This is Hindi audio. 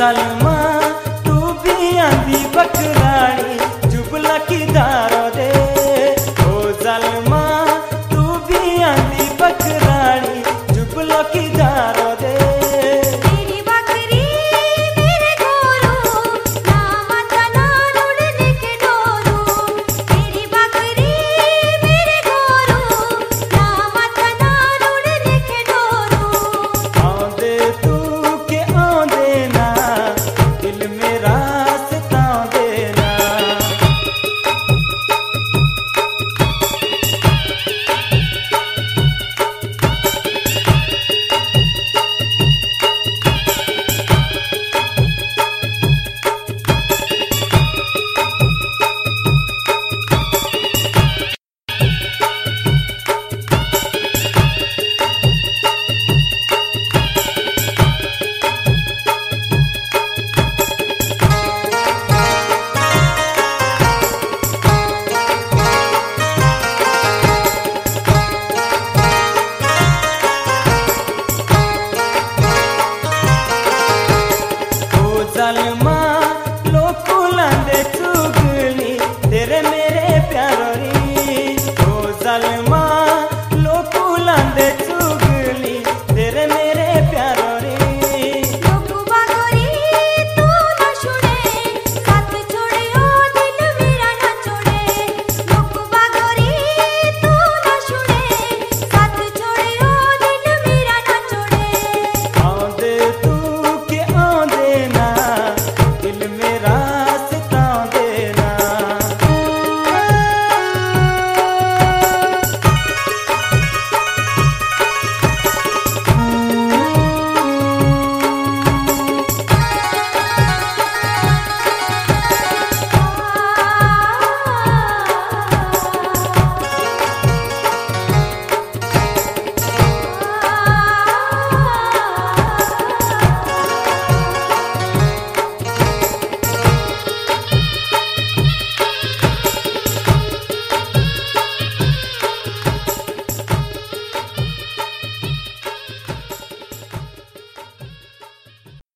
सलमा तू भी आंधी बकराड़ी जुबला की दारो दे। ओ सलमा